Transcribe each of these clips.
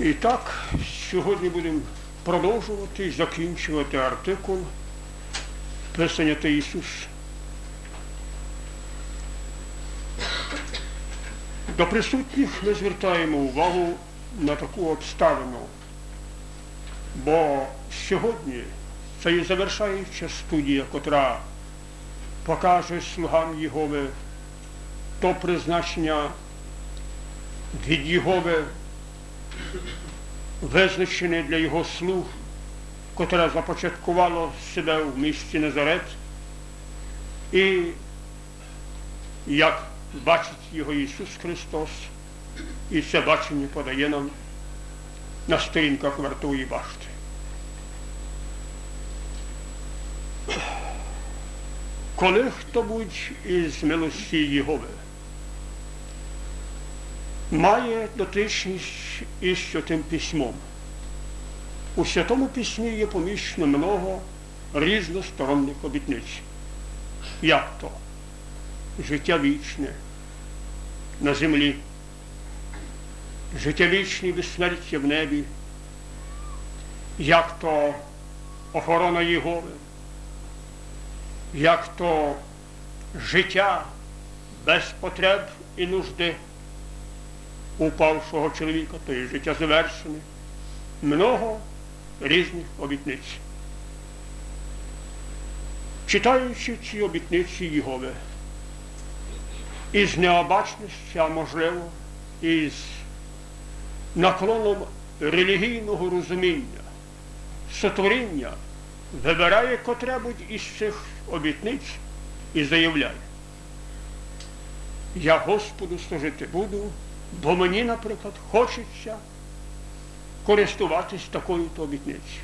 І так, сьогодні будемо продовжувати і закінчувати артикул Писання та Ісус. До присутніх ми звертаємо увагу на таку обставину, бо сьогодні це і завершаюча студія, котра покаже слугам Єгови то призначення від Єгови визначене для його слуг, котре започаткувало себе в місті Назарет, і як бачить його Ісус Христос, і це бачення подає нам на сторінках вартової башти. Коли хто-будь із милості Єгови має дотичність із святим письмом. У Святому Письмі є поміщено много різносторонних обітниць. Як то? Життя вічне на землі, життя вічне безсмертя в небі, як то охорона Єгови, як то життя без потреб і нужди упавшого чоловіка, то є життя завершене, много різних обітниць. Читаючи ці обітниці Єгови, із необачності, а можливо, із наклоном релігійного розуміння, сотворіння вибирає котребудь із цих обітниць і заявляє, я Господу служити буду, бо мені, наприклад, хочеться користуватись такою-то обітницею.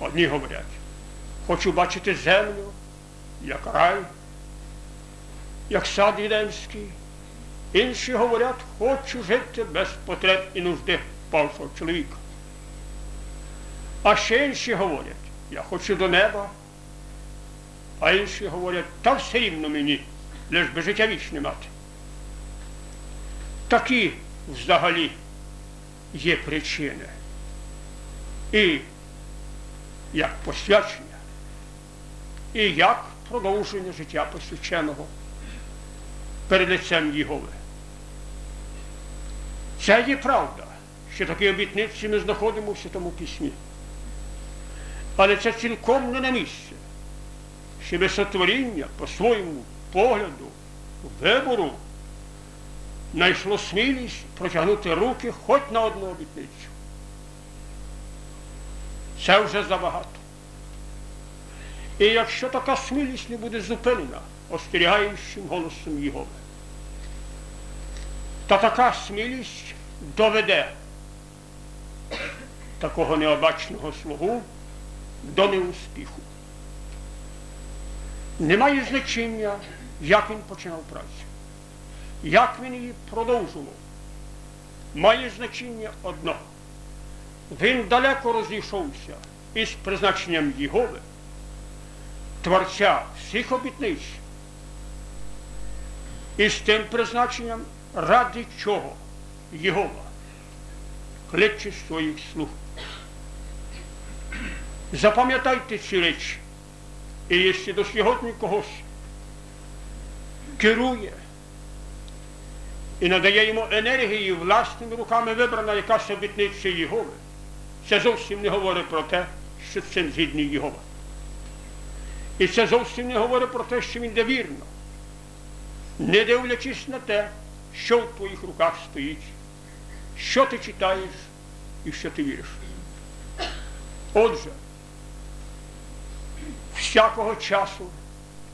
Одні говорять, хочу бачити землю, як рай, як сад Єдемський. Інші говорять, хочу жити без потреб і нужди павшого чоловіка. А ще інші говорять, я хочу до неба, а інші говорять, та все рівно мені, лиш би життя вічне мати. Такі взагалі є причини. І як посвячення, і як продовження життя посвяченого перед лицем Єгови. Це є правда, що такі обітниці ми знаходимо в Святому Письмі. Але це цілком не на місці, щоб сотворіння по своєму погляду, вибору знайшло смілість протягнути руки хоч на одну обітницю. Це вже забагато. І якщо така смілість не буде зупинена остерігаючим голосом Єгови, то така смілість доведе такого необачного слугу до неуспіху. Немає значення, як він починав працю як він її продовжував, має значення одно. Він далеко розійшовся із призначенням Єгови, творця всіх обітниць, і з тим призначенням, ради чого Єгова кличе своїх слуг. Запам'ятайте ці речі, і якщо до сьогодні когось керує і надає йому енергії власними руками вибрана якась обітниця Єгови. Це зовсім не говорить про те, що цим згідний Єгова. І це зовсім не говорить про те, що він йде вірно, не дивлячись на те, що в твоїх руках стоїть, що ти читаєш і що ти віриш. Отже, всякого часу,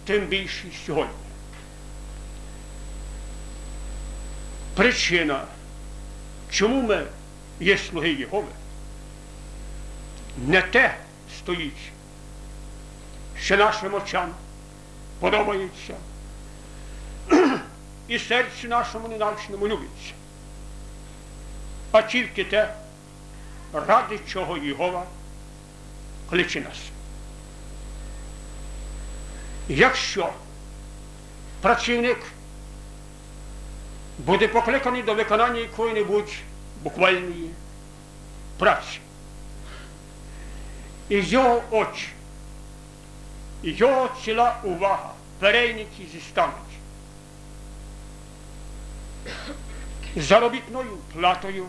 тим більше сьогодні. Причина, чому ми є слуги Єгови, не те стоїть, що нашим очам подобається і серцю нашому неначному любиться, а тільки те, ради чого Єгова кличе нас. Якщо працівник буде покликаний до виконання якої-небудь буквальної праці. І його очі, і його ціла увага перейняті зістануть. Заробітною платою,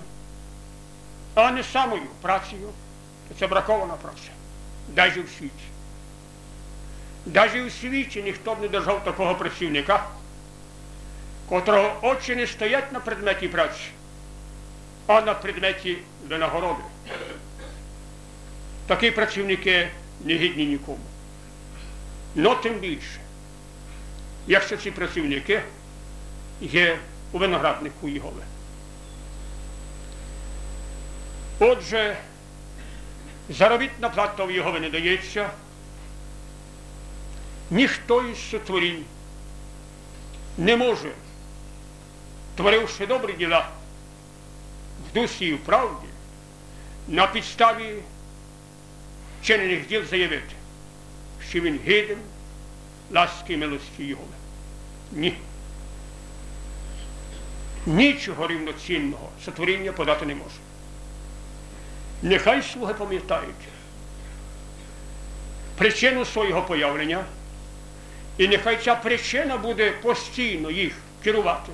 а не самою працею, це бракована праця, навіть у світі. Навіть у світі ніхто б не держав такого працівника, котрого очі не стоять на предметі праці, а на предметі винагороди. Такі працівники не гідні нікому. Но тим більше, якщо ці працівники є у винограднику Єгови. Отже, заробітна плата в Єгови не дається, ніхто із сотворінь не може, творивши добрі діла в дусі і в правді, на підставі чинених діл заявити, що він гиден ласки і милості Єгови. Ні. Нічого рівноцінного сотворіння подати не може. Нехай слуги пам'ятають причину свого появлення, і нехай ця причина буде постійно їх керувати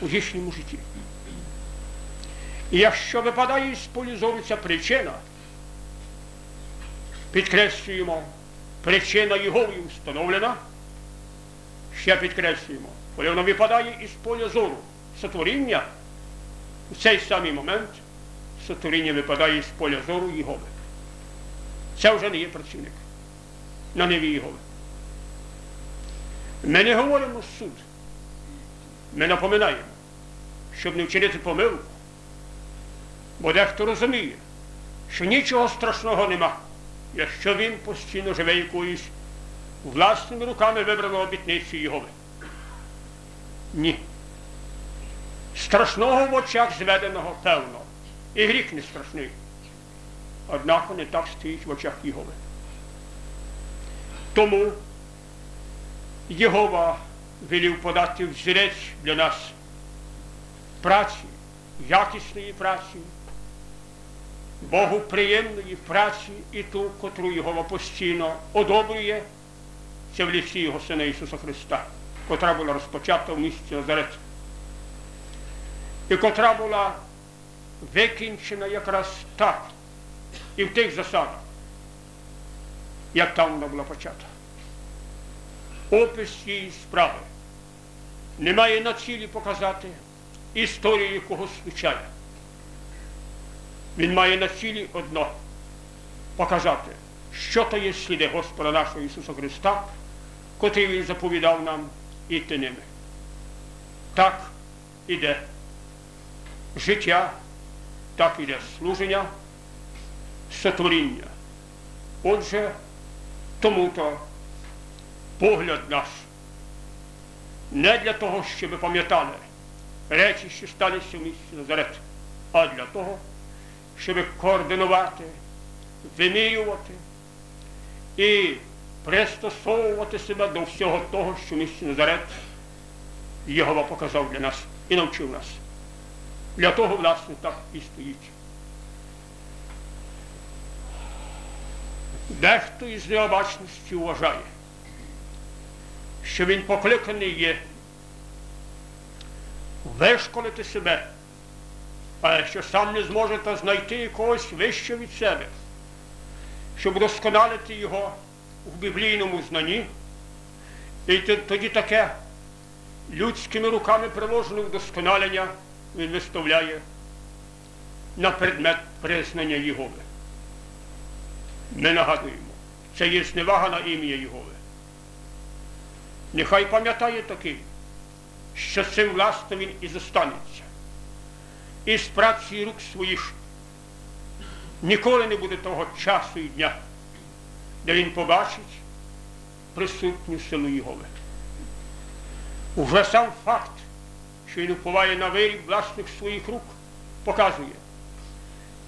у їхньому житті. І якщо випадає із полі зору ця причина, підкреслюємо, причина Єговою встановлена, ще підкреслюємо, коли воно випадає із поля зору сотворіння, в цей самий момент сотворіння випадає з поля зору Єгови. Це вже не є працівник на неві Єгови. Ми не говоримо суд. Ми напоминаємо, щоб не вчинити помилку. Бо дехто розуміє, що нічого страшного нема, якщо він постійно живе якоюсь власними руками вибраного обітниці Єгови. Ні. Страшного в очах зведеного певно. І гріх не страшний. Однак не так стоїть в очах Єгови. Тому Єгова велів подати взірець для нас праці, якісної праці, Богу приємної праці і ту, котру Єгова постійно одобрює, це в лісі Його Сина Ісуса Христа, котра була розпочата в місті Назарет. І котра була викінчена якраз так і в тих засадах, як там вона була почата. Опис її справи не має на цілі показати історію якогось случая. Він має на цілі одно показати, що то є сліди Господа нашого Ісуса Христа, котрий Він заповідав нам іти ними. Так іде життя, так іде служення, сотворіння. Отже, тому-то погляд наш не для того, щоб пам'ятали речі, що сталися в місті Назарет, а для того, щоб координувати, вимірювати і пристосовувати себе до всього того, що в місті Назарет Єгова показав для нас і навчив нас. Для того, власне, так і стоїть. Дехто із необачності вважає, що він покликаний є вишколити себе, а якщо сам не зможете знайти якогось вище від себе, щоб досконалити його в біблійному знанні, і тоді таке людськими руками приложене вдосконалення він виставляє на предмет признання Єгови. Ми нагадуємо, це є зневага на ім'я Єгови. Нехай пам'ятає такий, що цим власне він і зостанеться. І з праці рук своїх ніколи не буде того часу і дня, де він побачить присутню силу Єгови. Уже сам факт, що він уповає на виріб власних своїх рук, показує,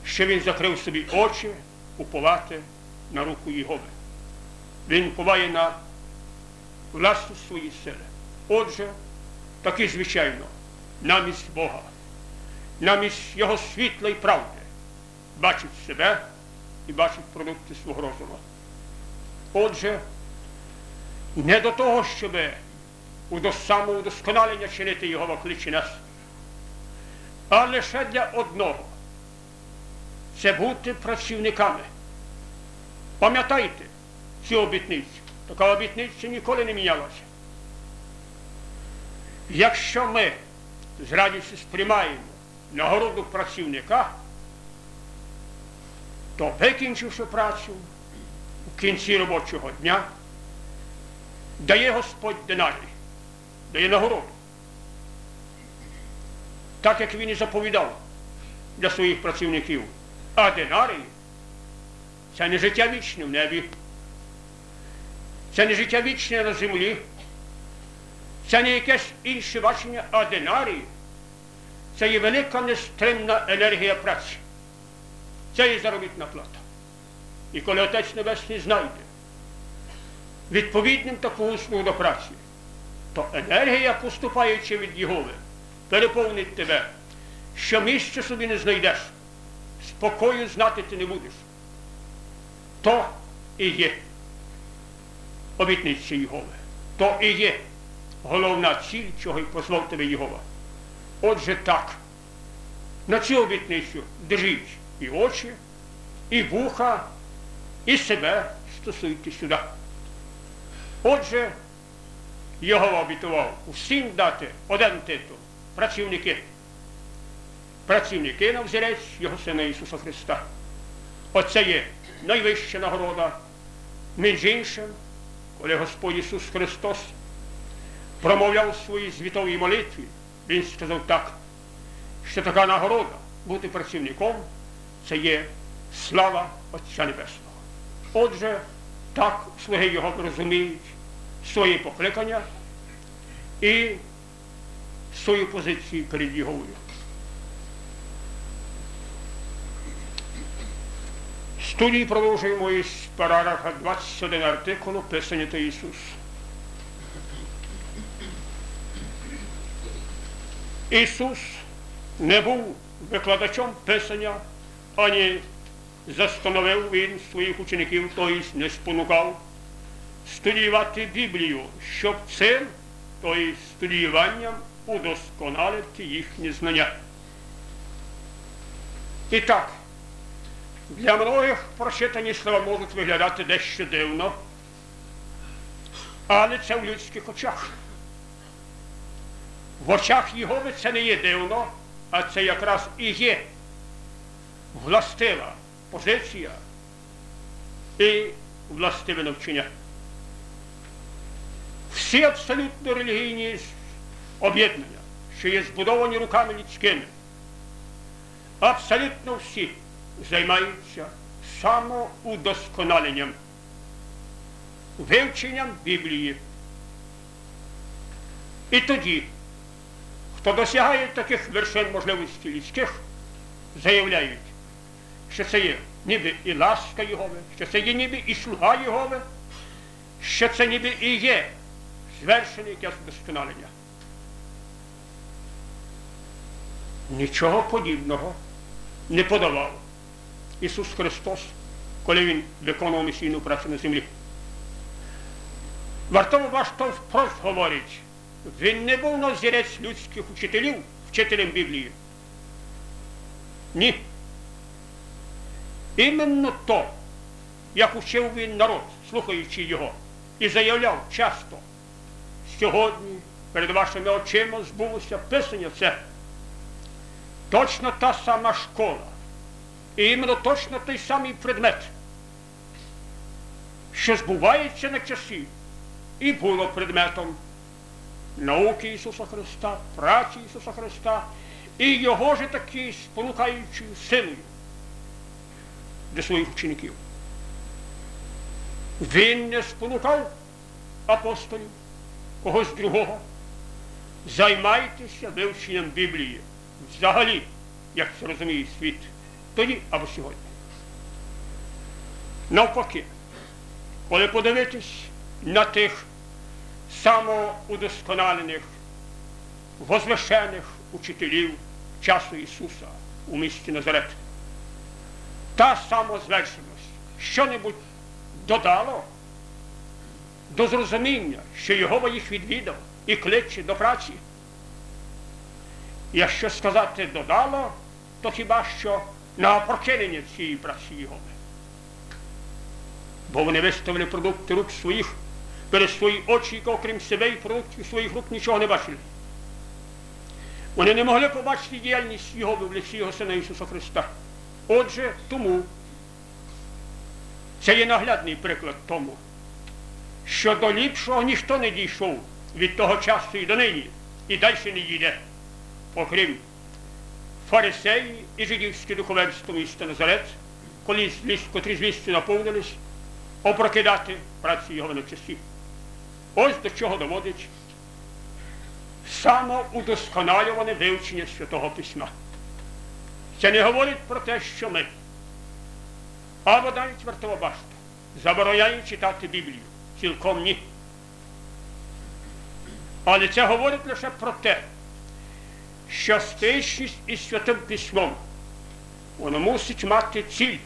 що він закрив собі очі уповати на руку Єгови. Він уповає на власні свої сили. Отже, таки, звичайно, намість Бога, намість Його світла і правди, бачить себе і бачить продукти свого розуму. Отже, не до того, щоб у самоудосконалення чинити його кличе нас, а лише для одного це бути працівниками. Пам'ятайте цю обітницю. Така обітниця ніколи не мінялася. Якщо ми з радістю сприймаємо нагороду працівника, то викінчивши працю в кінці робочого дня, дає Господь динарій, дає нагороду. Так як він і заповідав для своїх працівників. А динарій це не життя вічне в небі. Це не життя вічне на землі. Це не якесь інше бачення, а динарій. Це є велика нестримна енергія праці. Це є заробітна плата. І коли Отець Небесний знайде відповідним таку услугу до праці, то енергія, поступаючи від Єгови, переповнить тебе, що місце собі не знайдеш, спокою знати ти не будеш. То і є обітниця Єгови. То і є головна ціль, чого й послав тебе Єгова. Отже так, на цю обітницю держіть і очі, і вуха, і себе стосуйте сюди. Отже, Єгова обітував усім дати один титул працівники. Працівники на взірець Його Сина Ісуса Христа. Оце є найвища нагорода. Між іншим, коли Господь Ісус Христос промовляв у своїй звітовій молитві, Він сказав так, що така нагорода бути працівником це є слава Отця Небесного. Отже, так слуги Його розуміють своє покликання і свою позицію перед Єговою. Студії продовжуємо із параграфа 21 артикулу Писання та Ісус. Ісус не був викладачом Писання, ані застановив він своїх учеників, тобто не спонукав студіювати Біблію, щоб цим, тобто студіюванням удосконалити їхні знання. І так, для многих прочитані слова можуть виглядати дещо дивно, але це в людських очах. В очах Єгови це не є дивно, а це якраз і є властива позиція і властиве навчання. Всі абсолютно релігійні об'єднання, що є збудовані руками людськими, абсолютно всі займаються самоудосконаленням, вивченням Біблії. І тоді, хто досягає таких вершин можливостей людських, заявляють, що це є ніби і ласка Єгови, що це є ніби і слуга Єгови, що це ніби і є звершене якесь вдосконалення. Нічого подібного не подавав Ісус Христос, коли Він виконував місійну працю на землі. Вартово ваш то впрост говорить, він не був назірець людських учителів, вчителем Біблії. Ні. Іменно то, як учив він народ, слухаючи його, і заявляв часто, сьогодні перед вашими очима збулося писання це. Точно та сама школа. І іменно точно той самий предмет, що збувається на часі і було предметом науки Ісуса Христа, праці Ісуса Христа і Його ж таки спонукаючою силою для своїх учеників. Він не спонукав апостолів, когось другого. Займайтеся вивченням Біблії. Взагалі, як це розуміє світ, тоді або сьогодні. Навпаки, коли подивитись на тих самоудосконалених, возвишених учителів часу Ісуса у місті Назарет, та самозверженість що-небудь додало до зрозуміння, що Його їх відвідав і кличе до праці. Якщо сказати додало, то хіба що на прокинення цієї праці Єгови. Бо вони виставили продукти рук своїх перед свої очі, окрім себе і продуктів своїх рук нічого не бачили. Вони не могли побачити діяльність Його в лиці Його Сина Ісуса Христа. Отже, тому це є наглядний приклад тому, що до ліпшого ніхто не дійшов від того часу і до нині, і далі не їде, окрім фарисеї і жидівське духовенство міста Назарет, коли котрі звістю наповнились, опрокидати праці його на часі. Ось до чого доводить самоудосконалюване вивчення Святого Письма. Це не говорить про те, що ми, або навіть вартова башта, забороняють читати Біблію. Цілком ні. Але це говорить лише про те, що стичність із Святим Письмом, воно мусить мати ціль,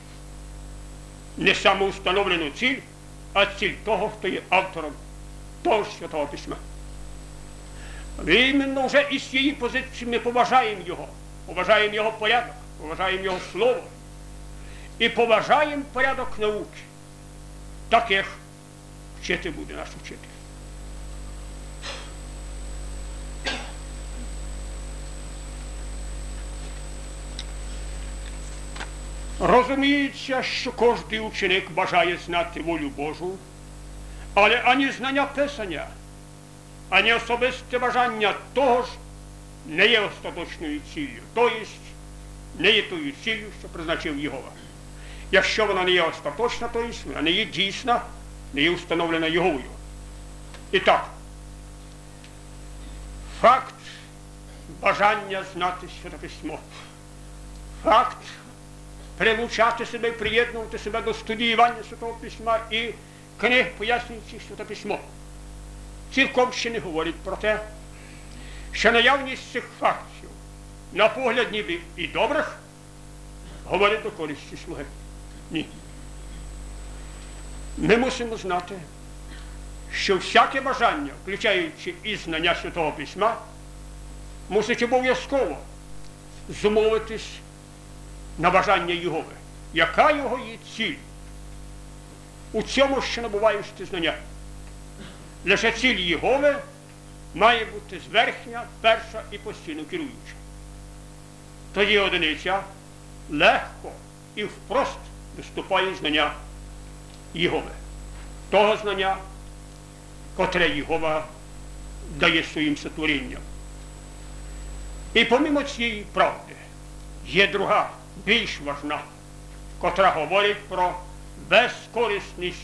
не самоустановлену ціль, а ціль того, хто є автором того Святого Письма. Іменно вже із цієї позиції ми поважаємо його, поважаємо його порядок, поважаємо його слово. І поважаємо порядок науки, таких вчити буде наш учитель. Розуміється, що кожний ученик бажає знати волю Божу, але ані знання Писання, ані особисте бажання того ж не є остаточною ціллю, тобто не є тою ціллю, що призначив Єгова. Якщо вона не є остаточна, то вона не є дійсна, не є встановлена Єговою. І так, факт бажання знати Святописьмо, факт прилучати себе, приєднувати себе до студіювання Святого Письма і книг, пояснюючих Святописьмо. Цілком ще не говорить про те, що наявність цих фактів на погляд ніби і добрих говорить до користі слуги. Ні. Ми мусимо знати, що всяке бажання, включаючи і знання Святого Письма, мусить обов'язково зумовитись на бажання Єгови. Яка його є ціль? У цьому, що набуваєш ти знання. Лише ціль Єгови має бути зверхня, перша і постійно керуюча. Тоді одиниця легко і впрост виступає знання Єгови. Того знання, котре Єгова дає своїм сотворінням. І помимо цієї правди є друга, більш важна, котра говорить про безкорисність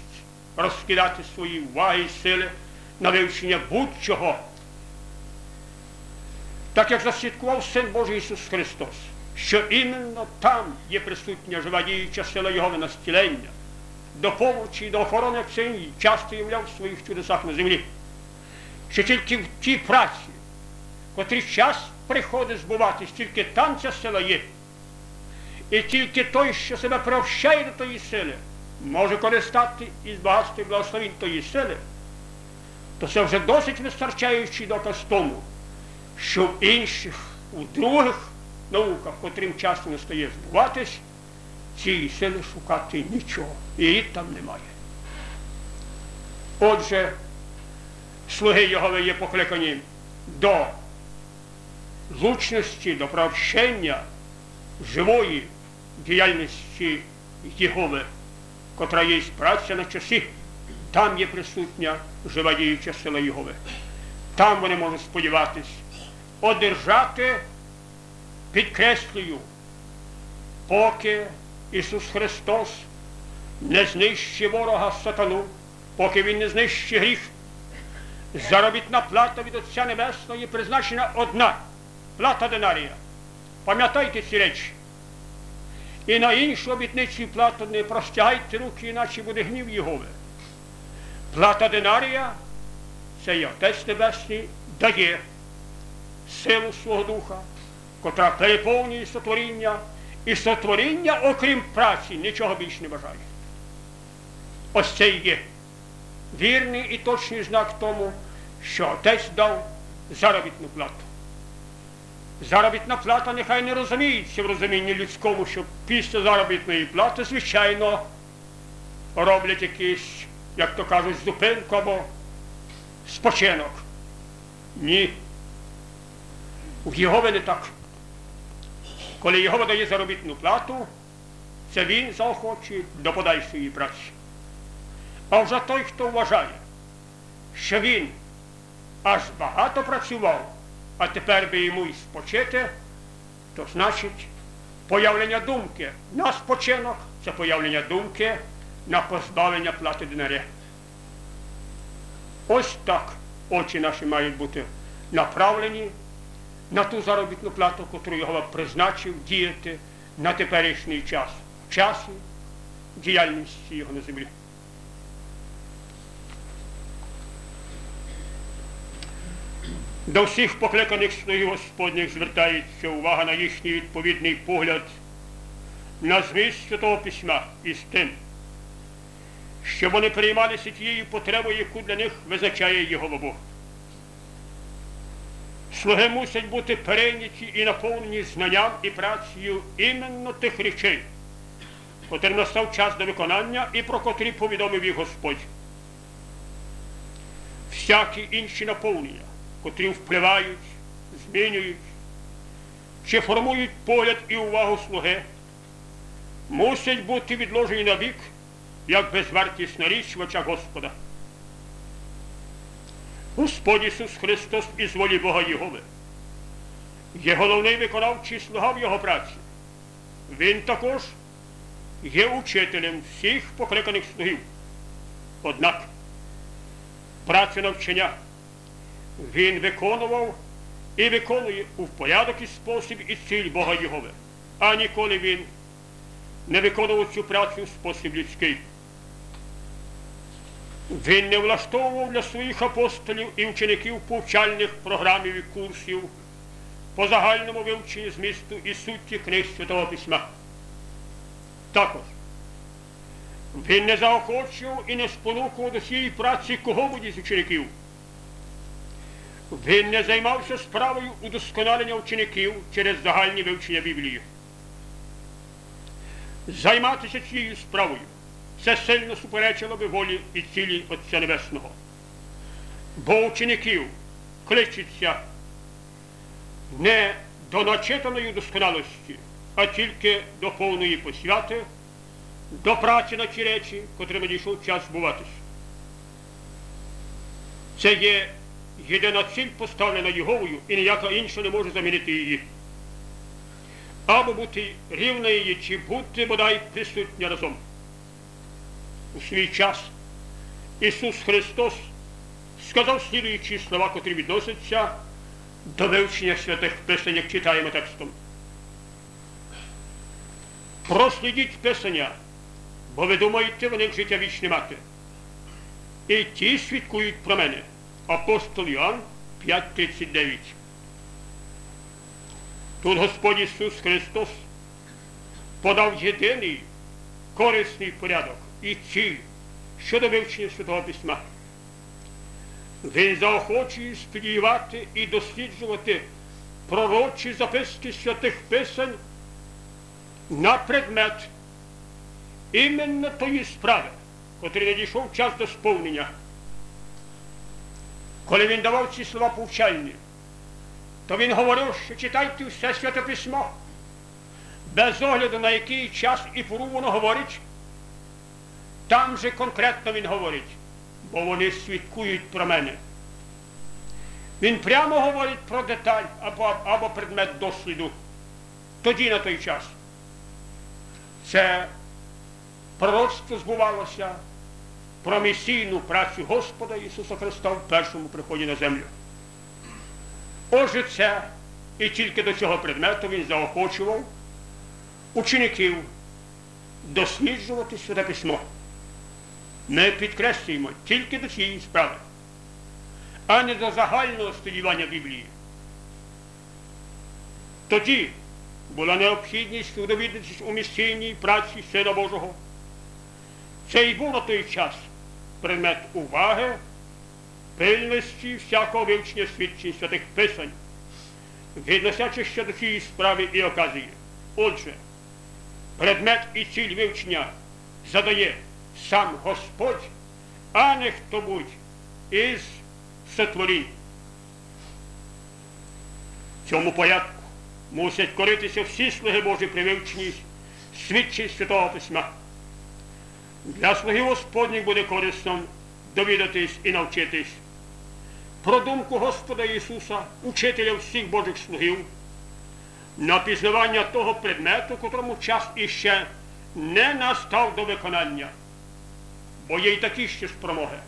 розкидати свої уваги і сили на вивчення будь-чого. Так як засвідкував Син Божий Ісус Христос що іменно там є присутня жива діюча сила Його настілення, до помочі, до охорони цим часто являв в своїх чудесах на землі. Що тільки в тій праці, котрий час приходить збуватись, тільки там ця сила є. І тільки той, що себе приобщає до тої сили, може користати із багатства і благословінь тої сили, то це вже досить вистачаючий доказ тому, що в інших, у других науках, котрим часом не стає збуватись, цієї сили шукати нічого. Її там немає. Отже, слуги Його є покликані до злучності, до провчення живої діяльності Єгови, котра є праця на часі, там є присутня жива діюча сила Єгови. Там вони можуть сподіватись одержати Підкреслюю, поки Ісус Христос не знищить ворога сатану, поки Він не знищить гріх, заробітна плата від Отця Небесної призначена одна плата динарія. Пам'ятайте ці речі. І на іншу обітницю плату не простягайте руки, іначе буде гнів Єгови. Плата динарія це є Отець Небесний дає силу свого духа котра переповнює сотворіння і сотворіння, окрім праці, нічого більше не бажає. Ось це і є вірний і точний знак тому, що отець дав заробітну плату. Заробітна плата нехай не розуміється в розумінні людському, що після заробітної плати, звичайно, роблять якийсь, як то кажуть, зупинку або спочинок. Ні. У Єгови не так. Коли його дає заробітну плату, це він заохочує до подальшої праці. А вже той, хто вважає, що він аж багато працював, а тепер би йому й спочити, то значить появлення думки на спочинок це появлення думки на позбавлення плати динаря. Ось так очі наші мають бути направлені на ту заробітну плату, яку його призначив діяти на теперішній час, в часі діяльності його на землі. До всіх покликаних слугів Господніх звертається увага на їхній відповідний погляд на зміст Святого Письма із тим, щоб вони приймалися тією потребою, яку для них визначає його Бог. Слуги мусять бути перейняті і наповнені знанням і працею іменно тих речей, котрим настав час до виконання і про котрі повідомив їх Господь. Всякі інші наповнення котрі впливають, змінюють чи формують погляд і увагу слуги, мусять бути відложені на вік, як безвартісна річ в очах Господа. Господь Ісус Христос із волі Бога Єгови є головний виконавчий слуга в Його праці. Він також є учителем всіх покликаних слугів. Однак праця навчання він виконував і виконує у порядок і спосіб і ціль Бога Єгови. А ніколи він не виконував цю працю в спосіб людський. Він не влаштовував для своїх апостолів і учеників повчальних програмів і курсів по загальному вивченню змісту і суті книг Святого Письма. Також він не заохочував і не спонукував до цієї праці кого-будь із учеників. Він не займався справою удосконалення учеників через загальні вивчення Біблії. Займатися цією справою це сильно суперечило би волі і цілі Отця Небесного. Бо учеників кличеться не до начитаної досконалості, а тільки до повної посвяти, до праці на ті речі, котрими дійшов час збуватися. Це є єдина ціль поставлена Єговою і ніяка інша не може замінити її. Або бути рівна її, чи бути бодай присутня разом. У свій час Ісус Христос сказав слідуючі слова, котрі відносяться до вивчення святих Писань, як читаємо текстом. Прослідіть Писання, бо ви думаєте, в них життя вічне мати. І ті свідкують про мене. Апостол Іоанн 5.39. Тут Господь Ісус Христос подав єдиний корисний порядок і ціль щодо вивчення Святого Письма. Він заохочує сподівати і досліджувати пророчі записки святих Писань на предмет іменно тої справи, котрий надійшов час до сповнення. Коли він давав ці слова повчальні, то він говорив, що читайте все святе письмо, без огляду на який час і пору воно говорить, там же конкретно він говорить, бо вони свідкують про мене. Він прямо говорить про деталь або, або предмет досліду. Тоді на той час. Це пророцтво збувалося про місійну працю Господа Ісуса Христа в першому приході на землю. Отже, це і тільки до цього предмету він заохочував учеників досліджувати Святе Письмо. Ми підкреслюємо тільки до цієї справи, а не до загального студіювання Біблії. Тоді, була необхідність удовідатись у місійній праці Сина Божого. Це і на той час предмет уваги, пильності всякого вивчення свідчень святих писань, відносячих ще до цієї справи і оказії. Отже, предмет і ціль вивчення задає сам Господь, а не хто-будь із сотворінь. В цьому порядку мусять коритися всі слуги Божі при вивченні свідчень Святого Письма. Для слуги Господніх буде корисно довідатись і навчитись про думку Господа Ісуса, учителя всіх Божих слугів, на пізнавання того предмету, котрому час іще не настав до виконання, бо є й такі ще спромоги.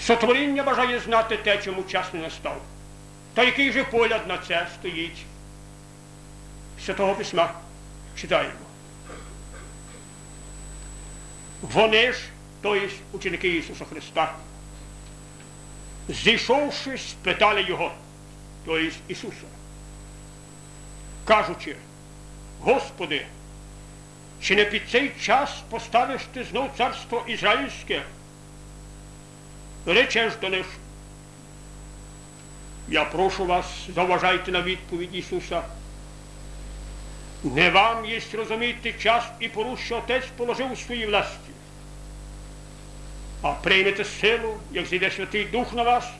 Сотворіння бажає знати те, чому час не настав. Та який же погляд на це стоїть? Святого Письма читаємо. Вони ж, тобто ученики Ісуса Христа, зійшовши, спитали Його, тобто Ісуса, кажучи, Господи, чи не під цей час поставиш ти знов царство ізраїльське? Речеш до них, я прошу вас, заважайте на відповідь Ісуса. Не вам є розуміти час і пору, що Отець положив у своїй власті. А приймете силу, як зійде Святий Дух на вас,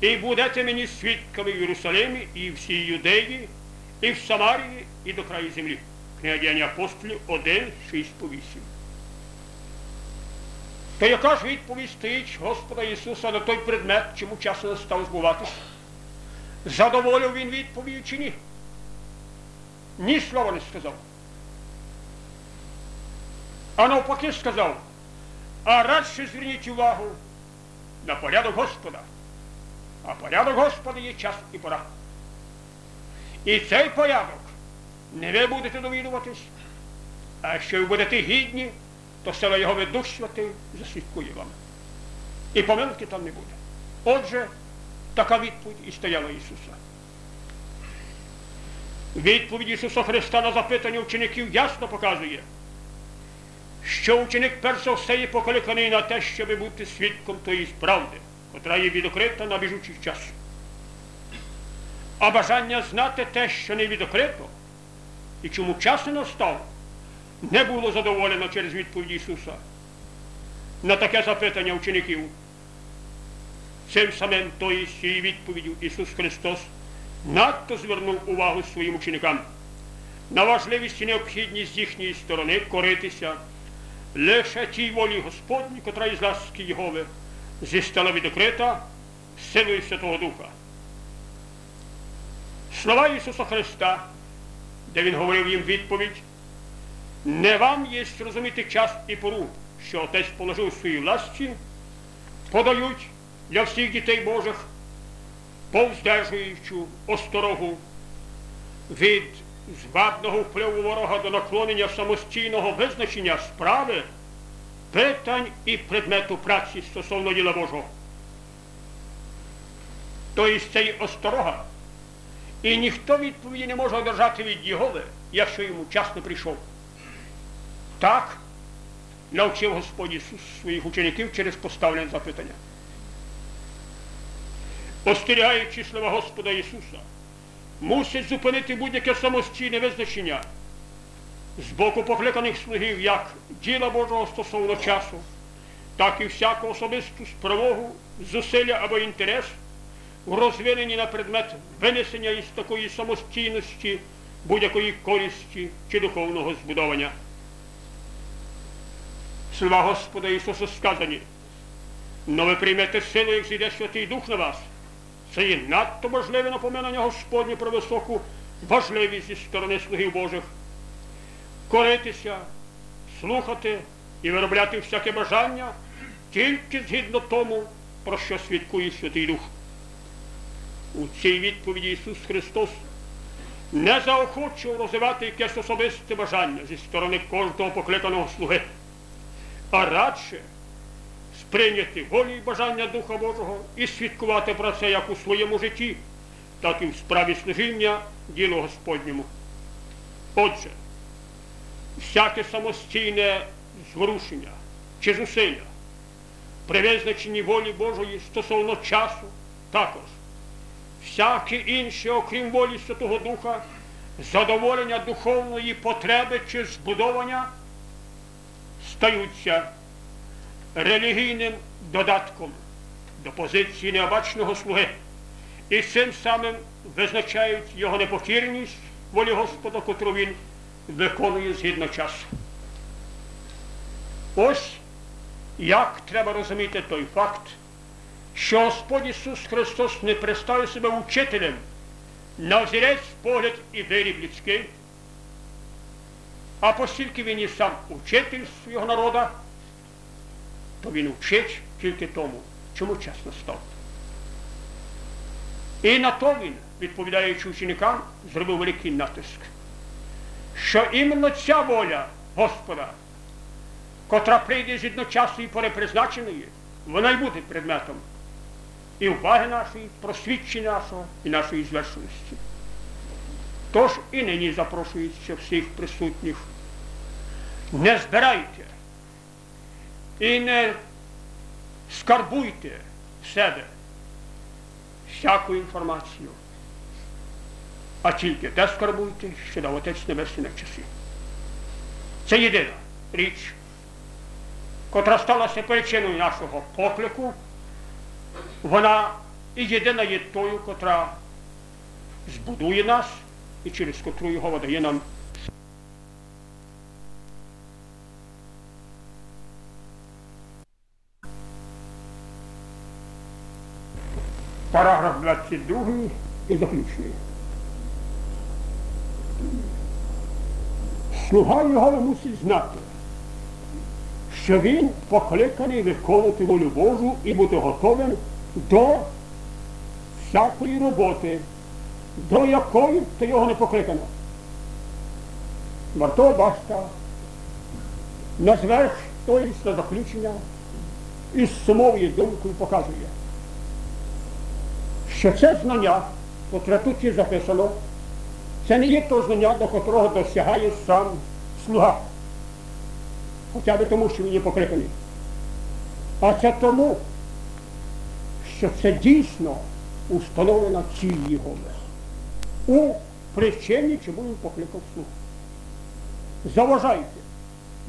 і будете мені свідками в Єрусалимі і всій Юдеї, і в Самарії, і до краю землі. Книга Діяння апостолів 1, 6 по 8. То яка ж відповідь стоїть Господа Ісуса на той предмет, чому часу настав збуватися? Задоволив він відповідь чи ні? Ні слова не сказав. А навпаки сказав, а радше зверніть увагу на порядок Господа. А порядок Господа є час і пора. І цей порядок не ви будете довідуватись, а якщо ви будете гідні, то сила його Святий засвідкує вам. І помилки там не буде. Отже, така відповідь і стояла Ісуса. Відповідь Ісуса Христа на запитання учеників ясно показує, що ученик перш все є покликаний на те, щоб бути свідком тої справди, котра є відокрита на біжучих час. А бажання знати те, що не відокрито, і чому час не настав, не було задоволено через відповідь Ісуса. На таке запитання учеників. Цим самим тої цією відповіддю Ісус Христос надто звернув увагу своїм ученикам на важливість і необхідність з їхньої сторони коритися лише тій волі Господній, котра із ласки Єгови зістала відокрита силою Святого Духа. Слова Ісуса Христа, де Він говорив їм відповідь, не вам є зрозуміти час і пору, що Отець положив у своїй власті, подають для всіх дітей Божих, повздержуючу осторогу від звабного впливу ворога до наклонення самостійного визначення справи, питань і предмету праці стосовно діла Божого. Тобто це й осторога. І ніхто відповіді не може одержати від Єгови, якщо йому час не прийшов. Так навчив Господь Ісус своїх учеників через поставлене запитання. Остерігаючи слова Господа Ісуса, мусить зупинити будь-яке самостійне визначення з боку покликаних слугів як діла Божого стосовно часу, так і всяку особисту спромогу, зусилля або інтерес у розвиненні на предмет винесення із такої самостійності будь-якої користі чи духовного збудовання. Слова Господа Ісуса сказані, но ви приймете силу, як зійде Святий Дух на вас. Це є надто важливе напоминання Господнє про високу важливість зі сторони слугів Божих. Коритися, слухати і виробляти всяке бажання тільки згідно тому, про що свідкує Святий Дух. У цій відповіді Ісус Христос не заохочував розвивати якесь особисте бажання зі сторони кожного покликаного слуги, а радше сприйняти волю і бажання Духа Божого і свідкувати про це як у своєму житті, так і в справі служіння ділу Господньому. Отже, всяке самостійне зворушення чи зусилля при визначенні волі Божої стосовно часу також, всяке інше, окрім волі Святого Духа, задоволення духовної потреби чи збудовання стаються релігійним додатком до позиції необачного слуги і цим самим визначають його непокірність волі Господа, котру він виконує згідно часу. Ось як треба розуміти той факт, що Господь Ісус Христос не представив себе учителем на взірець погляд і виріб людський, а оскільки він і сам учитель свого народа, то він вчить тільки тому, чому час настав. І на то він, відповідаючи ученикам, зробив великий натиск, що іменно ця воля Господа, котра прийде з одночасної пори призначеної, вона й буде предметом і уваги нашої, просвідчення нашого і нашої звершеності. Тож і нині запрошується всіх присутніх. Не збирайте і не скарбуйте в себе всяку інформацію, а тільки те скарбуйте, що дав Отець Небесний на часи. Це єдина річ, котра сталася причиною нашого поклику, вона і єдина є тою, котра збудує нас і через котру його видає нам. Параграф 22 і заключний. Слуга його мусить знати, що він покликаний виконувати волю Божу і бути готовим до всякої роботи, до якої то його не покликано. Варто башта назверх тої заключення із сумовою думкою показує що це знання, котре тут є записано, це не є то знання, до котрого досягає сам слуга. Хоча б тому, що він є покликаний. А це тому, що це дійсно установлена ціль його у причині, чому він покликав слух. Заважайте,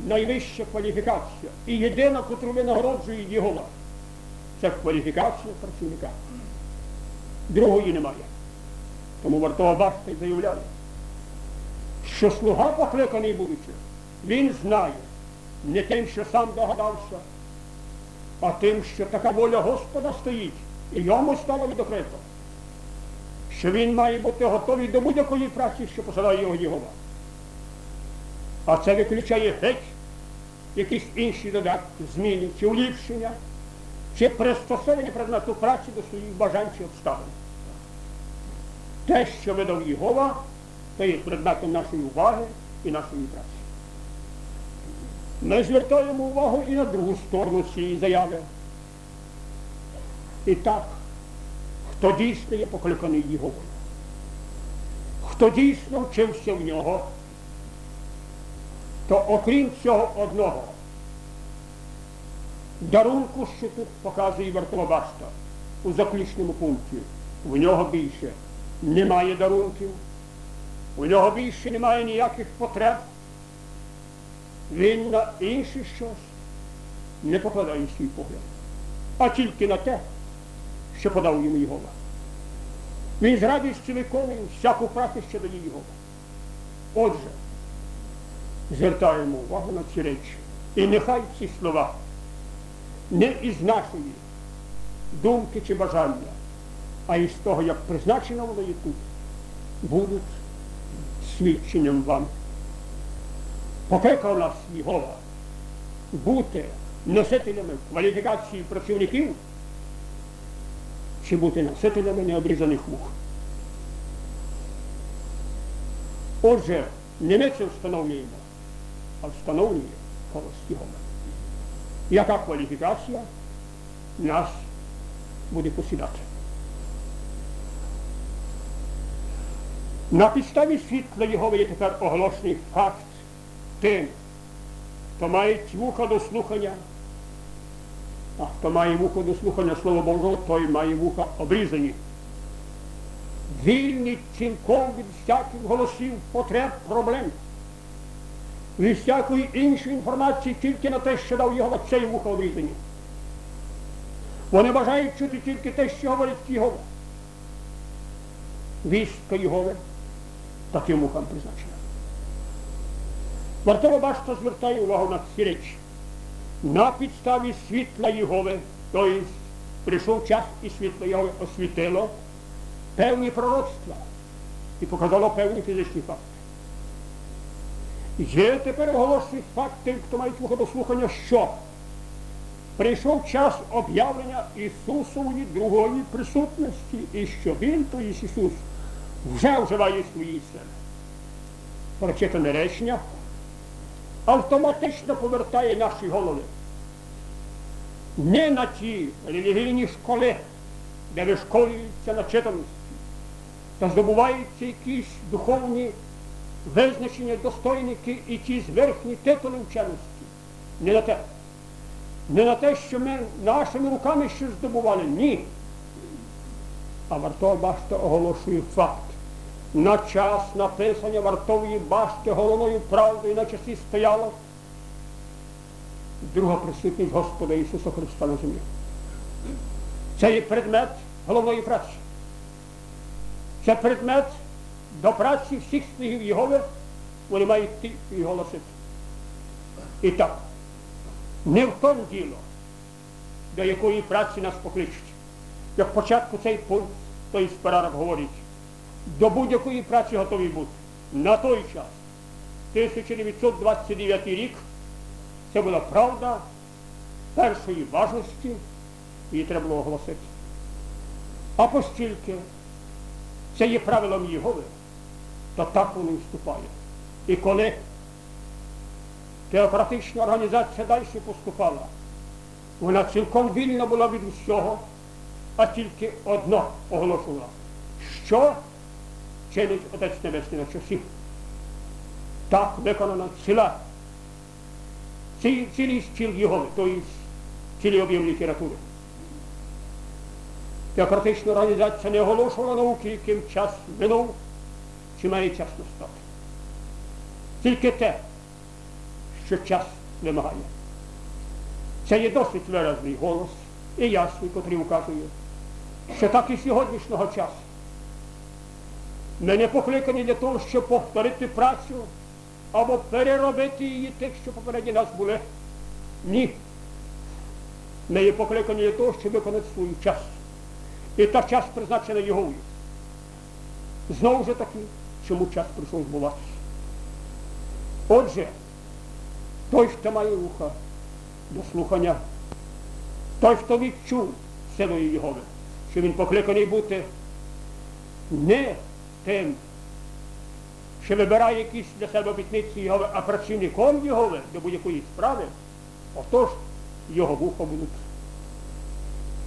найвища кваліфікація і єдина, котру винагороджує його, це кваліфікація працівника другої немає. Тому вартова башта й заявляє, що слуга покликаний будучи, він знає не тим, що сам догадався, а тим, що така воля Господа стоїть, і йому стало відокрито, що він має бути готовий до будь-якої праці, що посилає його Єгова. А це виключає геть якісь інші додатки, зміни чи уліпшення, чи пристосування предмету праці до своїх бажань чи обставин. Те, що видав Єгова, то є предметом нашої уваги і нашої праці. Ми звертаємо увагу і на другу сторону цієї заяви. І так, хто дійсно є покликаний Єговою, хто дійсно вчився в нього, то окрім цього одного, дарунку, що тут показує Вартова Башта у заключному пункті, в нього більше немає дарунків, у нього більше немає ніяких потреб. Він на інше щось не покладає свій погляд, а тільки на те, що подав йому Єгова. Він з радістю виконує всяку працю, що дає Єгова. Отже, звертаємо увагу на ці речі. І нехай ці слова не із нашої думки чи бажання, а із того, як призначено воно є тут, будуть свідченням вам. Покликав нас Єгова бути носителями кваліфікації працівників чи бути носителями необрізаних вух. Отже, не ми це встановлюємо, а встановлює голос Єгова. Яка кваліфікація нас буде посідати? На підставі світла його є тепер оголошений факт тим, хто має вуха до слухання, а хто має вухо до слухання Слова Божого, той має вуха обрізані. Вільні цілком від всяких голосів, потреб, проблем, від всякої іншої інформації тільки на те, що дав його цей вуха обрізані. Вони бажають чути тільки те, що говорить Єгова. Вістка Єгови таким мухам призначена. Вартова башта звертає увагу на ці речі. На підставі світла Єгови, тобто прийшов час і світло Єгови освітило певні пророцтва і показало певні фізичні факти. Є тепер оголошений факт тим, хто має вухо до слухання, що прийшов час об'явлення Ісусової другої присутності, і що Він, то є Ісус, вже вживає свої сили. Прочитане речення автоматично повертає наші голови. Не на ті релігійні школи, де вишколюються начитаності, та здобуваються якісь духовні визначення, достойники і ті зверхні титули вченості. Не на те. Не на те, що ми нашими руками щось здобували. Ні. А вартова башта оголошує факт. На час написання вартової башти головною правдою на часі стояла друга присутність Господа Ісуса Христа на землі. Це є предмет головної праці. Це предмет до праці всіх слігів Єгови, вони мають йти і голосити. І так, не в тому діло, до якої праці нас покличуть. Як початку цей пункт, той Спарараб говорить, до будь-якої праці готові бути. На той час, 1929 рік, це була правда першої важності, її треба було оголосити. А постільки це є правилом Єгови, так воно і вступає. І коли теократична організація далі поступала, вона цілком вільна була від усього, а тільки одно оголошувала, що чинить Отець Небесний на часі. Так виконана ціла, ці, цілий стіл Єгови, тобто цілий об'єм літератури. Теократична організація не оголошувала науки, яким час минув, чи має час настати. Тільки те, що час вимагає. Це є досить виразний голос і ясний, котрий указує, що так і сьогоднішнього часу. Ми не покликані для того, щоб повторити працю або переробити її тих, що попередні нас були. Ні. Ми є покликані для того, щоб виконати свою час. І та час призначена Єговою. Знову ж таки, чому час прийшов збуватися. Отже, той, хто має вуха до слухання, той, хто відчув силою Єгови, що він покликаний бути не тим, що вибирає якісь для себе обітниці Єгови, а працівником Єгови до будь-якої справи, отож його вуха будуть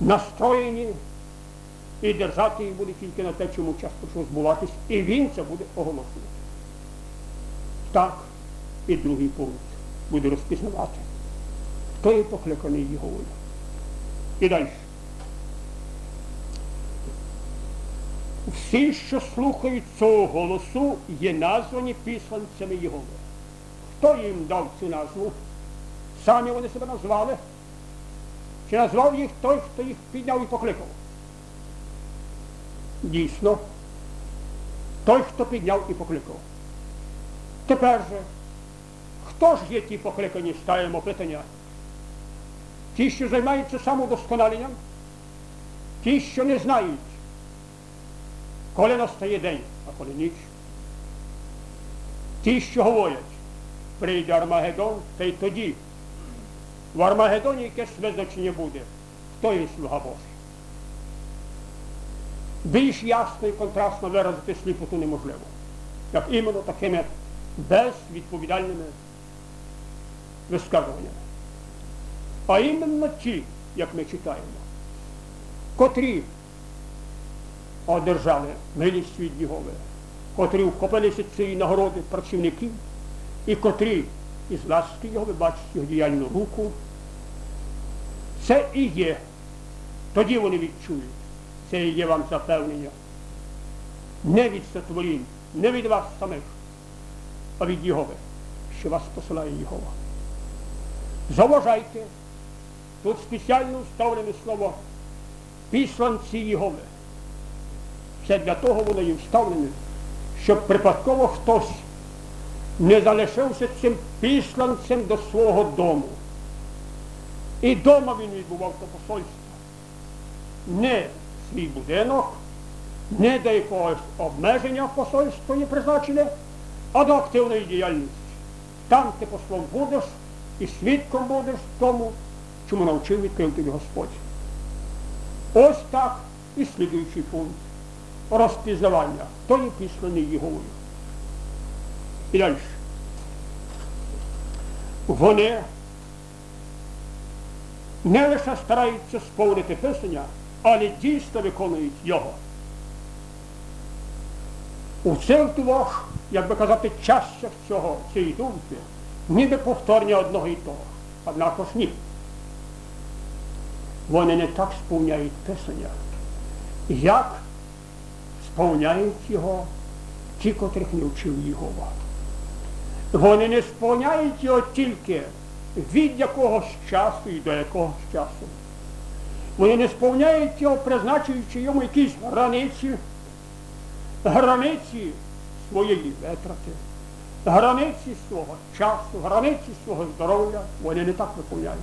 настроєні і держати їх буде тільки на те, чому час прийшов збуватись, і він це буде оголошувати. Так, і другий пункт буде розпізнавати. Хто є покликаний Єговою. І далі. Всі, що слухають цього голосу, є названі післанцями Єгови. Хто їм дав цю назву? Самі вони себе назвали? Чи назвав їх той, хто їх підняв і покликав? Дійсно, той, хто підняв і покликав. Тепер же, хто ж є ті покликані, ставимо питання? Ті, що займаються самодосконаленням, ті, що не знають, коли настає день, а коли ніч. Ті, що говорять, прийде Армагеддон, та й тоді. В Армагеддоні якесь визначення буде, хто є слуга Божий. Більш ясно і контрастно виразити сліпоту неможливо, як іменно такими безвідповідальними висказуваннями. А іменно ті, як ми читаємо, котрі одержали милість від Єгови, котрі вхопилися цієї нагороди працівників, і котрі із ласки ви бачите його діяльну руку, це і є. Тоді вони відчують. Це і є вам запевнення. Не від сотворінь, не від вас самих, а від Єгови, що вас посилає Єгова. Заважайте, тут спеціально вставлене слово післанці Єгови. Це для того воно і вставлене, щоб припадково хтось не залишився цим післанцем до свого дому. І дома він відбував то посольство. Не свій будинок, не до якогось обмеження посольство є призначене, а до активної діяльності. Там ти послом будеш і свідком будеш тому, чому навчив відкрив Господь. Ось так і слідуючий пункт розпізнавання. То є післаний Єговою. І далі. Вони не лише стараються сповнити писання, але дійсно виконують його. У цих двох, як би казати, частях цього, цієї думки, ніби повторення одного і того. Однак ж ні. Вони не так сповняють писання, як сповняють його ті, котрих не вчив Єгова. Вони не сповняють його тільки від якогось часу і до якогось часу. Вони не сповняють його, призначуючи йому якісь границі, границі своєї витрати, границі свого часу, границі свого здоров'я. Вони не так виповняють.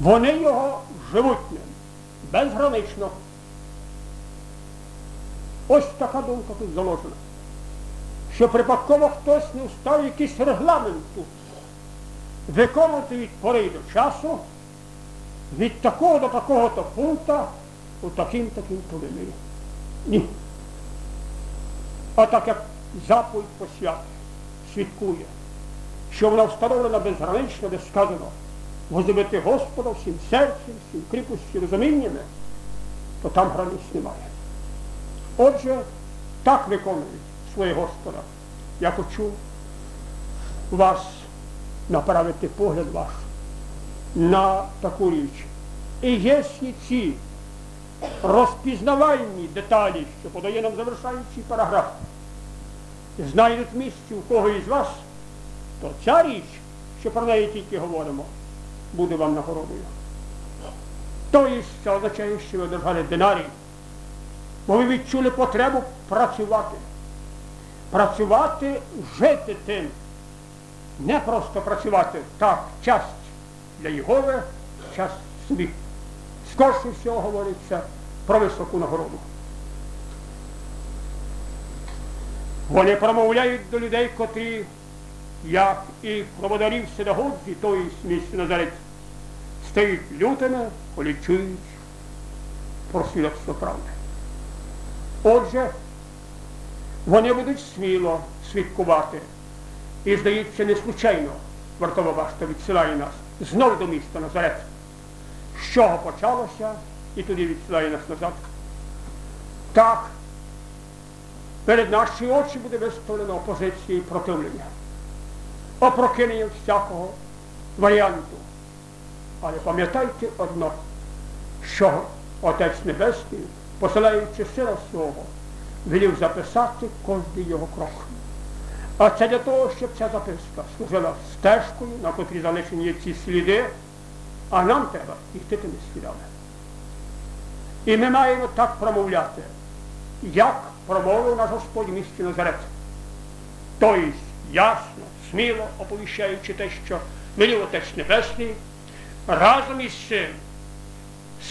Вони його живуть безгранично. Ось така думка тут заложена. Що припадково хтось не встав якийсь регламент тут. Виконувати від пори до часу, від такого до такого-то пункта у таким-таким-то. Ні. А так як заповідь посвяти свідкує, що вона встановлена безгранично, де сказано, возлюбити Господа всім серцем, всім кріпості, розуміннями, то там границь немає. Отже, так виконують своє Господа. Я хочу вас направити погляд ваш на таку річ. І є ці розпізнавальні деталі, що подає нам завершаючий параграф, знайдуть місце у кого із вас, то ця річ, що про неї тільки говоримо, буде вам нагородою. Тобто це означає, що ви одержали динарій, бо ви відчули потребу працювати. Працювати, жити тим. Не просто працювати так, часть для Єгови, часть собі. Скорше всього говориться про високу нагороду. Вони промовляють до людей, котрі, як і проводарі в тої місці Назарет, стають лютими, коли чують про свідоцтво правди. Отже, вони будуть сміло свідкувати. І, здається, не случайно вартова башта відсилає нас знов до міста Назарет. З чого почалося і туди відсилає нас назад. Так, перед наші очі буде виставлено опозиція і противлення. Опрокинення всякого варіанту. Але пам'ятайте одно, що Отець Небесний, посилаючи сила свого, велів записати кожний його крок. А це для того, щоб ця записка служила стежкою, на котрій залишені ці сліди, а нам треба йти тими слідами. І ми маємо так промовляти, як промовив наш Господь місті Назарет. Тобто ясно, сміло оповіщаючи те, що велів Отець Небесний, разом із цим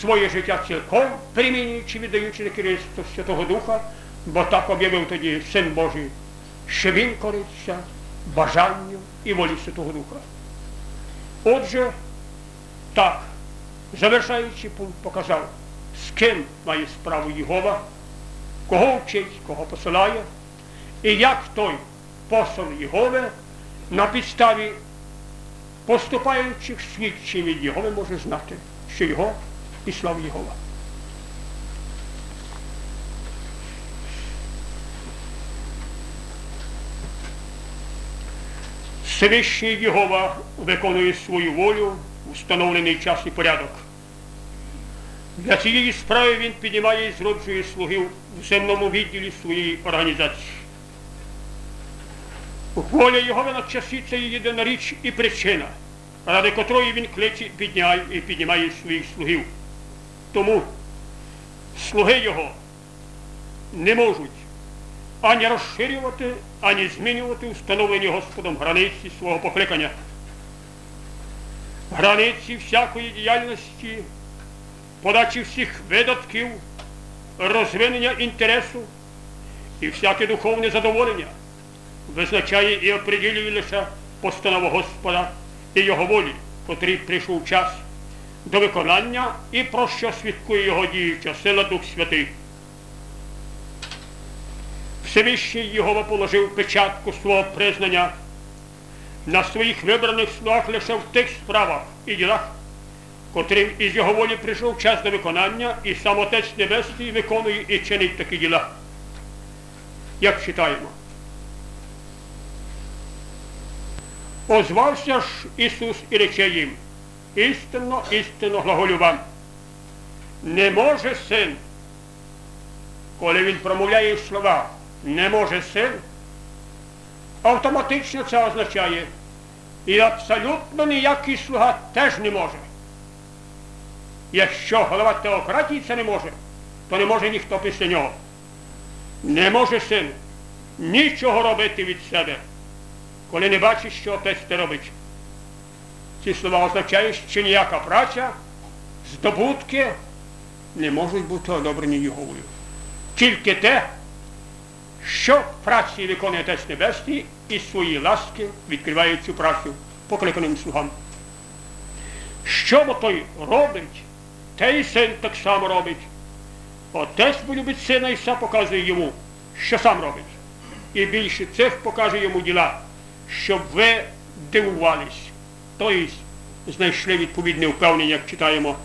своє життя цілком примінюючи, віддаючи на керівництво Святого Духа, бо так об'явив тоді Син Божий, що він кориться бажанню і волі Святого Духа. Отже, так, завершаючи пункт показав, з ким має справу Єгова, кого вчить, кого посилає, і як той посол Єгови на підставі поступаючих свідчень від Єгови може знати, що його післав Єгова. Всевишній Єгова виконує свою волю у встановлений час і порядок. Для цієї справи він піднімає і зроджує слугів у земному відділі своєї організації. Воля його на часі це єдина річ і причина, ради котрої він кличе підняє і піднімає своїх слугів. Тому слуги його не можуть ані розширювати, ані змінювати встановлені Господом границі свого покликання. Границі всякої діяльності, подачі всіх видатків, розвинення інтересу і всяке духовне задоволення визначає і оприділює лише постанова Господа і його волі, котрий прийшов час до виконання і про що свідкує його діюча сила Дух Святий. Всевищий Єгова положив печатку свого признання на своїх вибраних слугах лише в тих справах і ділах, котрим із його волі прийшов час до виконання, і сам Отець Небесний виконує і чинить такі діла. Як читаємо. Озвався ж Ісус і рече їм, істинно, істинно глаголю вам. Не може син, коли він промовляє слова, не може син, автоматично це означає, і абсолютно ніякий слуга теж не може. Якщо голова теократії це не може, то не може ніхто після нього. Не може син нічого робити від себе коли не бачиш, що отець те робить. Ці слова означають, що ніяка праця, здобутки не можуть бути одобрені Єговою. Тільки те, що в праці виконує Отець Небесний і свої ласки відкриває цю працю покликаним слугам. Що бо той робить, те і син так само робить. Отець полюбить сина і все показує йому, що сам робить. І більше цих покаже йому діла щоб ви дивувались, тобто знайшли відповідне впевнення, як читаємо,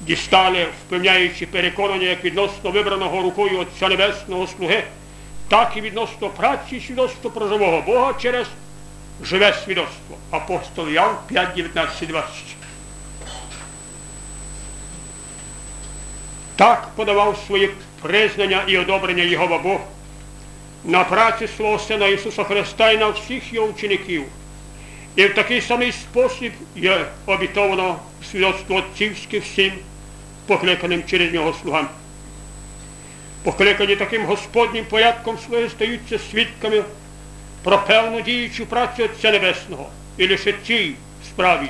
дістали, впевняючи переконання як відносно вибраного рукою Отця Небесного слуги, так і відносно праці свідоцтва про живого Бога через живе свідоцтво. Апостол Ян 5, 19, 20. Так подавав своє признання і одобрення Єгова Бог на праці свого Сина Ісуса Христа і на всіх його учеників. І в такий самий спосіб є обітовано свідоцтво отцівське всім, покликаним через нього слугам. Покликані таким Господнім порядком слуги стаються свідками про певну діючу працю Отця Небесного. І лише цій справі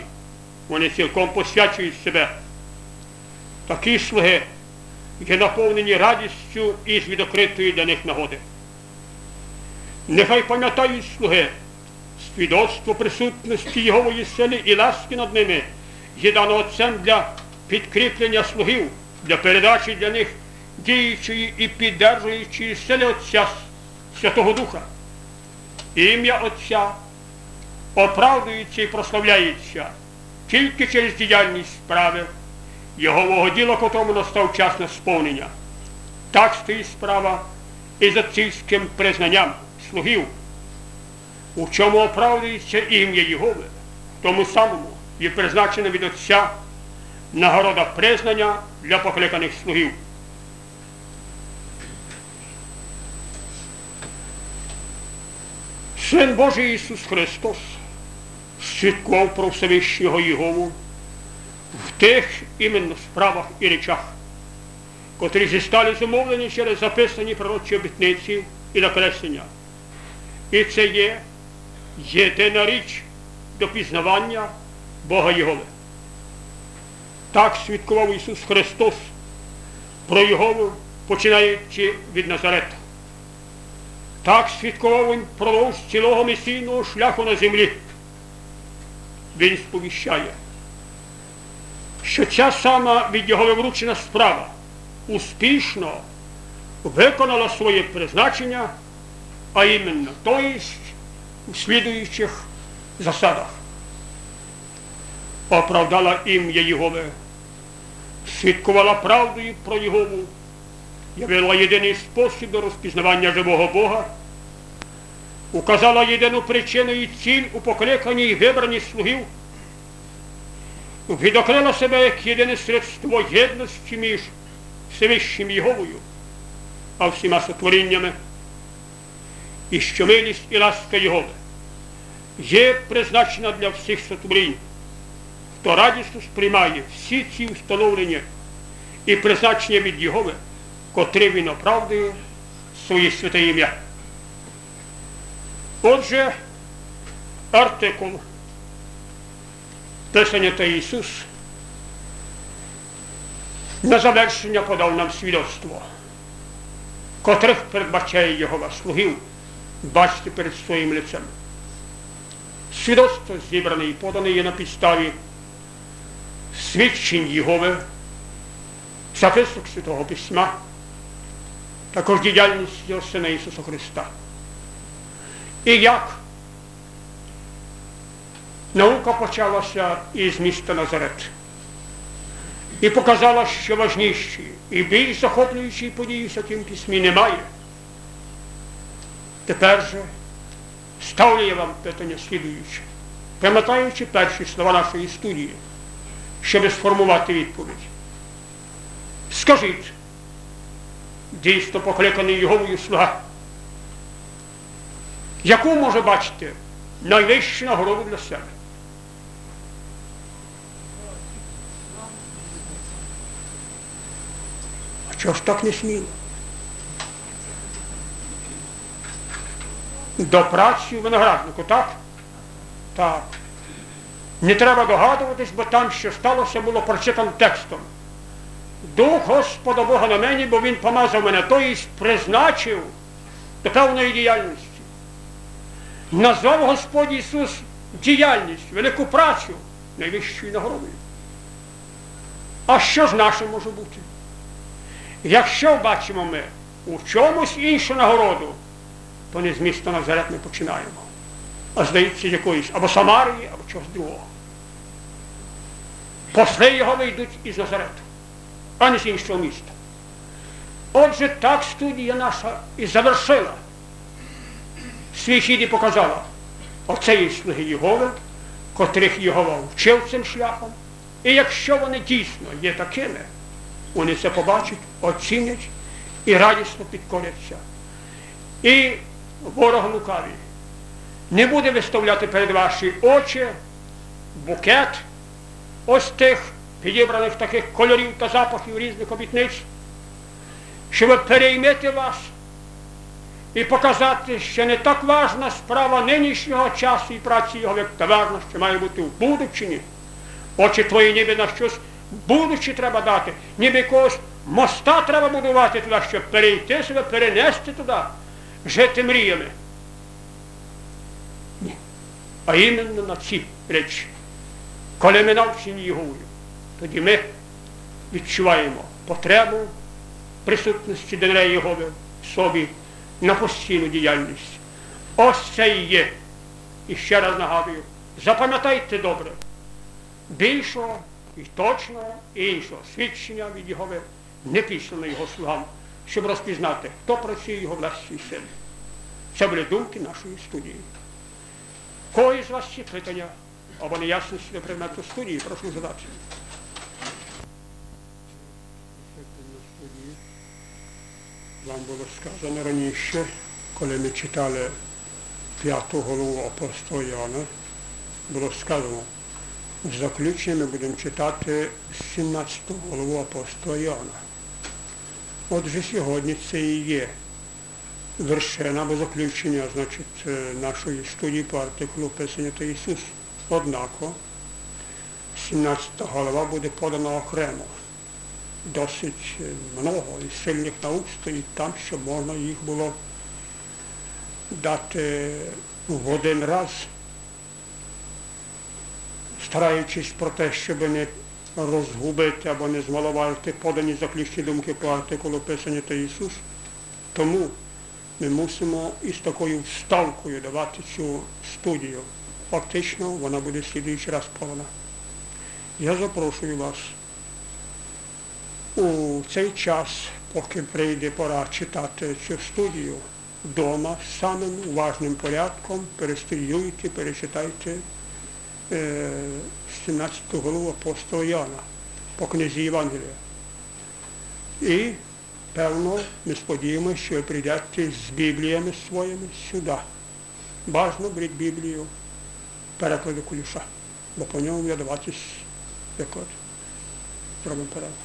вони цілком посвячують себе. Такі слуги є наповнені радістю і з відокритої для них нагоди. Нехай пам'ятають слуги, свідоцтво присутності Йогової сили і ласки над ними є дано Отцем для підкріплення слугів, для передачі для них діючої і піддержуючої сили Отця Святого Духа. Ім'я Отця оправдується і прославляється тільки через діяльність справи, Його діла, котрому настав час на сповнення. Так стоїть справа і за отцівським признанням слугів, у чому оправдується ім'я Єгови, тому самому є призначена від Отця нагорода признання для покликаних слугів. Син Божий Ісус Христос свідкував про Всевишнього Єгову в тих іменно справах і речах, котрі зістали замовлені через записані пророчі обітниці і накреслення. І це є єдина річ до пізнавання Бога Єгови. Так свідкував Ісус Христос про Єгову, починаючи від Назарета. Так свідкував Він продовж цілого месійного шляху на землі. Він сповіщає, що ця сама від Єгови вручена справа успішно виконала своє призначення а іменно, то есть у слідуючих засадах. Оправдала ім'я Єгове, свідкувала правдою про Єгову, явила єдиний спосіб до розпізнавання живого Бога, указала єдину причину і ціль у покликанні і вибранні слугів, відокрила себе як єдине средство єдності між Всевищим Єговою, а всіма сотворіннями, і що милість і ласка Єгови є призначена для всіх сотворінь, хто радісно сприймає всі ці встановлення і призначення від Єгови, котрі він оправдує своє святе ім'я. Отже, артикул Писання та Ісус на завершення подав нам свідоцтво, котрих передбачає його слугів бачити перед своїм лицем. Свідоцтво зібране і подане є на підставі свідчень Єгови, записок Святого Письма, також діяльність його Сина Ісуса Христа. І як наука почалася із міста Назарет і показала, що важніші і більш захоплюючі події в Святім Письмі немає. Тепер же ставлю я вам питання слідуюче, пам'ятаючи перші слова нашої студії, щоб сформувати відповідь. Скажіть, дійсно покликаний Його слуга, яку може бачити найвищу нагороду для себе? А чого ж так не сміло? До праці в винограднику, так? Так. Не треба догадуватись, бо там, що сталося, було прочитано текстом. Дух Господа Бога на мені, бо Він помазав мене, тобто призначив до певної діяльності. Назвав Господь Ісус діяльність, велику працю найвищою нагородою. А що ж наше може бути? Якщо бачимо ми у чомусь іншу нагороду, то не з міста Назарет ми починаємо. А здається, якоїсь або Самарії, або чогось другого. Посли його вийдуть із Назарету, а не з іншого міста. Отже, так студія наша і завершила. Свій хід і показала. Оце є слуги Єгови, котрих Єгова вчив цим шляхом. І якщо вони дійсно є такими, вони це побачать, оцінять і радісно підкоряться. І ворог лукавий не буде виставляти перед ваші очі букет ось тих підібраних таких кольорів та запахів різних обітниць, щоб переймити вас і показати, що не так важна справа нинішнього часу і праці його, як та що має бути в будучині. Очі твої ніби на щось будучи треба дати, ніби якогось моста треба будувати туди, щоб перейти себе, перенести туди, жити мріями. Ні. А іменно на ці речі. Коли ми навчені Єговою, тоді ми відчуваємо потребу присутності Денея Єгови в собі на постійну діяльність. Ось це і є. І ще раз нагадую, запам'ятайте добре, більшого і точного іншого свідчення від Єгови не пішло його слугам, щоб розпізнати, хто працює його власній силі. Це були думки нашої студії. Кої з вас є питання або неясності до предмету студії, прошу задати. Вам було сказано раніше, коли ми читали п'яту голову апостола Іоанна, було сказано, в заключенні ми будемо читати 17 голову апостола Іоанна. Отже, сьогодні це і є вершина або заключення значить, нашої студії по артикулу Писання та Ісус. Однако 17 голова буде подана окремо досить много і сильних наук стоїть там, щоб можна їх було дати в один раз, стараючись про те, щоб не розгубити або не змалувати подані заключні думки по артикулу Писання та Ісус. Тому ми мусимо із такою вставкою давати цю студію. Фактично вона буде слідуючий раз подана. Я запрошую вас у цей час, поки прийде пора читати цю студію, вдома самим уважним порядком перестрілюйте, перечитайте е, 17 голову апостола Яна по книзі Євангелія. І, певно, ми сподіваємося, що ви прийдете з Бібліями своїми сюди. Бажано беріть Біблію перекладу Куліша, бо по ньому буде даватись приклад. Зробимо переклад.